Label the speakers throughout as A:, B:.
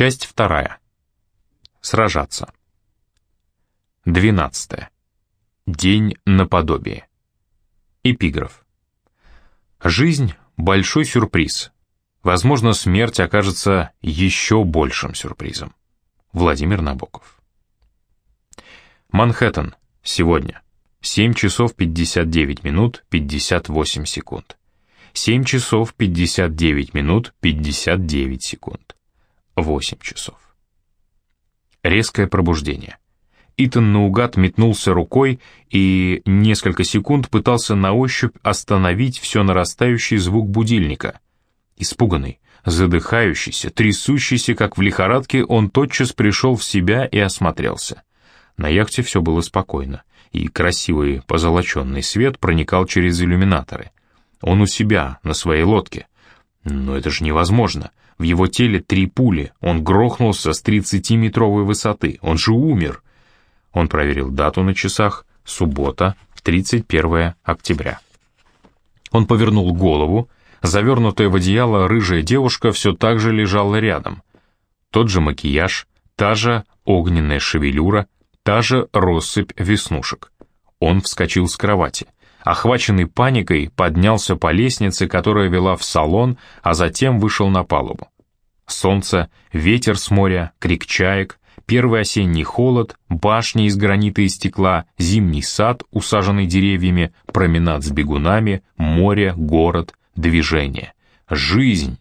A: Часть вторая. Сражаться. 12. День наподобие. Эпиграф. Жизнь — большой сюрприз. Возможно, смерть окажется еще большим сюрпризом. Владимир Набоков. Манхэттен. Сегодня. 7 часов 59 минут 58 секунд. 7 часов 59 минут 59 секунд. 8 часов. Резкое пробуждение. Итан наугад метнулся рукой и несколько секунд пытался на ощупь остановить все нарастающий звук будильника. Испуганный, задыхающийся, трясущийся, как в лихорадке, он тотчас пришел в себя и осмотрелся. На яхте все было спокойно, и красивый позолоченный свет проникал через иллюминаторы. Он у себя, на своей лодке. Но это же невозможно. В его теле три пули, он грохнулся с 30-метровой высоты, он же умер. Он проверил дату на часах, суббота, 31 октября. Он повернул голову, завернутая в одеяло рыжая девушка все так же лежала рядом. Тот же макияж, та же огненная шевелюра, та же россыпь веснушек. Он вскочил с кровати. Охваченный паникой, поднялся по лестнице, которая вела в салон, а затем вышел на палубу. Солнце, ветер с моря, крик чаек, первый осенний холод, башни из гранита и стекла, зимний сад, усаженный деревьями, променад с бегунами, море, город, движение. Жизнь!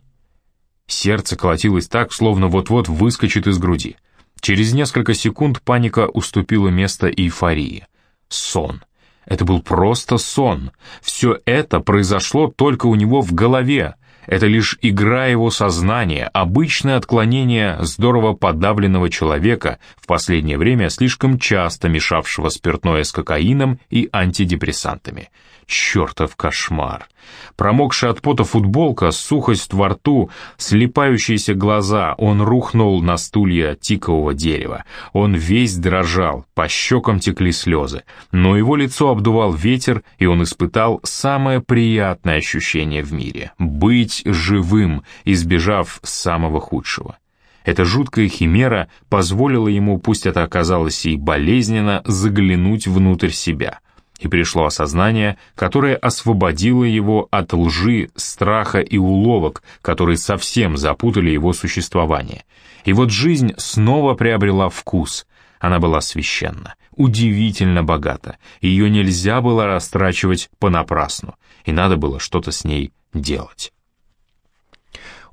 A: Сердце колотилось так, словно вот-вот выскочит из груди. Через несколько секунд паника уступила место эйфории. Сон. Это был просто сон. Все это произошло только у него в голове. Это лишь игра его сознания, обычное отклонение здорово подавленного человека, в последнее время слишком часто мешавшего спиртное с кокаином и антидепрессантами. Чертов кошмар. Промокшая от пота футболка, сухость во рту, слепающиеся глаза, он рухнул на стулья тикового дерева. Он весь дрожал, по щекам текли слезы, но его лицо обдувал ветер, и он испытал самое приятное ощущение в мире — быть живым, избежав самого худшего. Эта жуткая химера позволила ему, пусть это оказалось и болезненно, заглянуть внутрь себя — и пришло осознание, которое освободило его от лжи, страха и уловок, которые совсем запутали его существование. И вот жизнь снова приобрела вкус. Она была священна, удивительно богата, ее нельзя было растрачивать понапрасну, и надо было что-то с ней делать.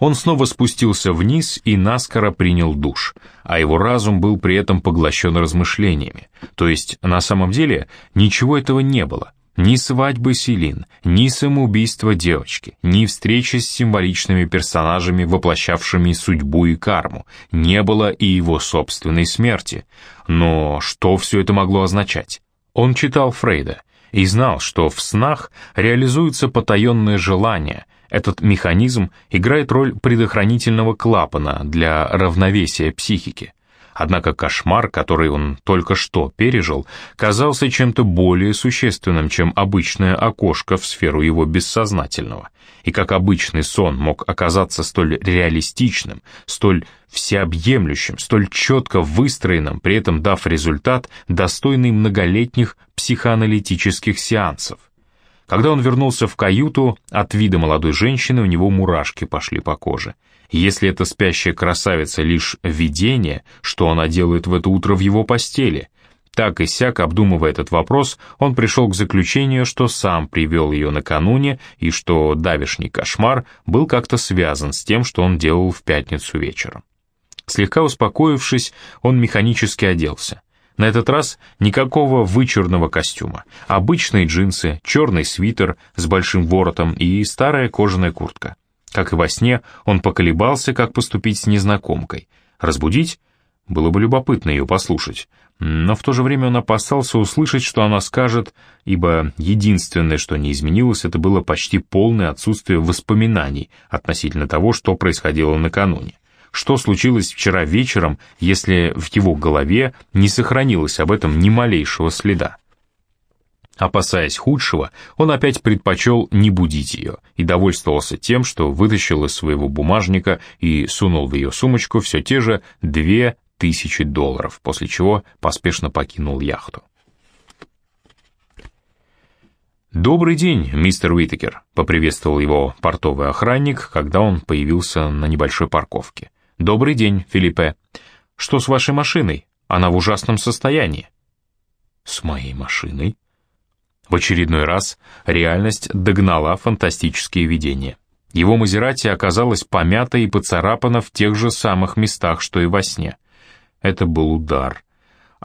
A: Он снова спустился вниз и наскоро принял душ, а его разум был при этом поглощен размышлениями. То есть, на самом деле, ничего этого не было. Ни свадьбы Селин, ни самоубийства девочки, ни встречи с символичными персонажами, воплощавшими судьбу и карму, не было и его собственной смерти. Но что все это могло означать? Он читал Фрейда и знал, что в снах реализуются потаенные желания, этот механизм играет роль предохранительного клапана для равновесия психики. Однако кошмар, который он только что пережил, казался чем-то более существенным, чем обычное окошко в сферу его бессознательного. И как обычный сон мог оказаться столь реалистичным, столь всеобъемлющим, столь четко выстроенным, при этом дав результат, достойный многолетних психоаналитических сеансов. Когда он вернулся в каюту, от вида молодой женщины у него мурашки пошли по коже. Если эта спящая красавица лишь видение, что она делает в это утро в его постели? Так и сяк, обдумывая этот вопрос, он пришел к заключению, что сам привел ее накануне и что давишний кошмар был как-то связан с тем, что он делал в пятницу вечером. Слегка успокоившись, он механически оделся. На этот раз никакого вычурного костюма. Обычные джинсы, черный свитер с большим воротом и старая кожаная куртка. Как и во сне, он поколебался, как поступить с незнакомкой. Разбудить? Было бы любопытно ее послушать. Но в то же время он опасался услышать, что она скажет, ибо единственное, что не изменилось, это было почти полное отсутствие воспоминаний относительно того, что происходило накануне что случилось вчера вечером, если в его голове не сохранилось об этом ни малейшего следа. Опасаясь худшего, он опять предпочел не будить ее и довольствовался тем, что вытащил из своего бумажника и сунул в ее сумочку все те же две тысячи долларов, после чего поспешно покинул яхту. «Добрый день, мистер Уитакер», — поприветствовал его портовый охранник, когда он появился на небольшой парковке. «Добрый день, Филиппе. Что с вашей машиной? Она в ужасном состоянии». «С моей машиной?» В очередной раз реальность догнала фантастические видения. Его Мазерати оказалась помята и поцарапана в тех же самых местах, что и во сне. Это был удар.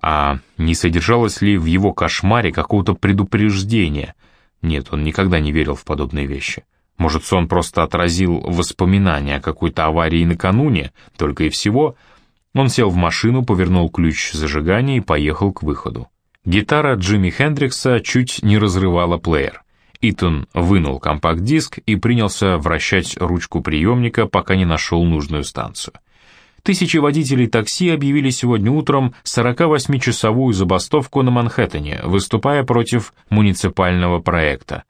A: А не содержалось ли в его кошмаре какого-то предупреждения — нет, он никогда не верил в подобные вещи. Может, сон просто отразил воспоминания о какой-то аварии накануне, только и всего. Он сел в машину, повернул ключ зажигания и поехал к выходу. Гитара Джимми Хендрикса чуть не разрывала плеер. Итан вынул компакт-диск и принялся вращать ручку приемника, пока не нашел нужную станцию. Тысячи водителей такси объявили сегодня утром 48-часовую забастовку на Манхэттене, выступая против муниципального проекта.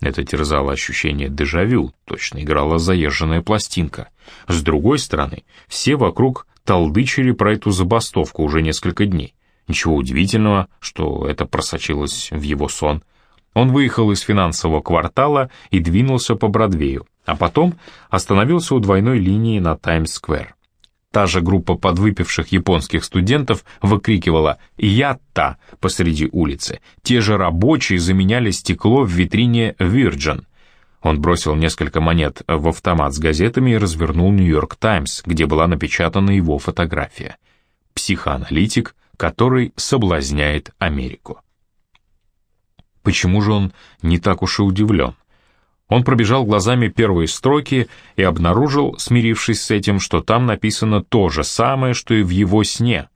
A: Это терзало ощущение дежавю, точно играла заезженная пластинка. С другой стороны, все вокруг толдычили про эту забастовку уже несколько дней. Ничего удивительного, что это просочилось в его сон. Он выехал из финансового квартала и двинулся по Бродвею, а потом остановился у двойной линии на Таймс-сквер. Та же группа подвыпивших японских студентов выкрикивала «Ятта» посреди улицы. Те же рабочие заменяли стекло в витрине «Virgin». Он бросил несколько монет в автомат с газетами и развернул «Нью-Йорк Таймс», где была напечатана его фотография. Психоаналитик, который соблазняет Америку. Почему же он не так уж и удивлен? Он пробежал глазами первые строки и обнаружил, смирившись с этим, что там написано то же самое, что и в его сне.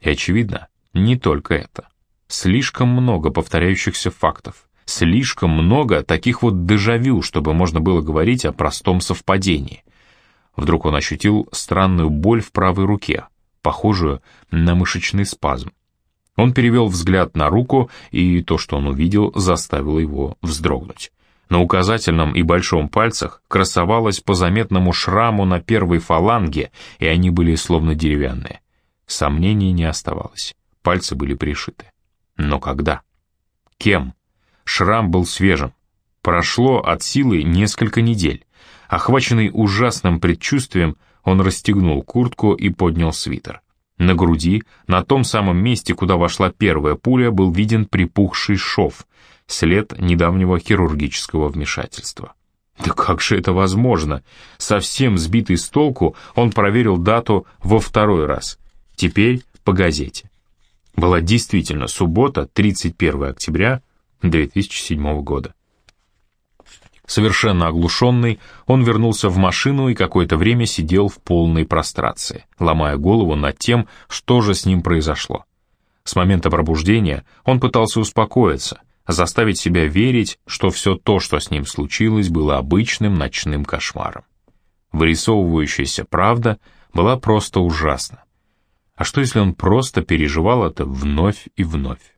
A: И, очевидно, не только это. Слишком много повторяющихся фактов. Слишком много таких вот дежавю, чтобы можно было говорить о простом совпадении. Вдруг он ощутил странную боль в правой руке, похожую на мышечный спазм. Он перевел взгляд на руку, и то, что он увидел, заставило его вздрогнуть. На указательном и большом пальцах красовалось по заметному шраму на первой фаланге, и они были словно деревянные. Сомнений не оставалось. Пальцы были пришиты. Но когда? Кем? Шрам был свежим. Прошло от силы несколько недель. Охваченный ужасным предчувствием, он расстегнул куртку и поднял свитер. На груди, на том самом месте, куда вошла первая пуля, был виден припухший шов, след недавнего хирургического вмешательства. Да как же это возможно? Совсем сбитый с толку, он проверил дату во второй раз. Теперь по газете. Была действительно суббота, 31 октября 2007 года. Совершенно оглушенный, он вернулся в машину и какое-то время сидел в полной прострации, ломая голову над тем, что же с ним произошло. С момента пробуждения он пытался успокоиться, заставить себя верить, что все то, что с ним случилось, было обычным ночным кошмаром. Вырисовывающаяся правда была просто ужасна. А что, если он просто переживал это вновь и вновь?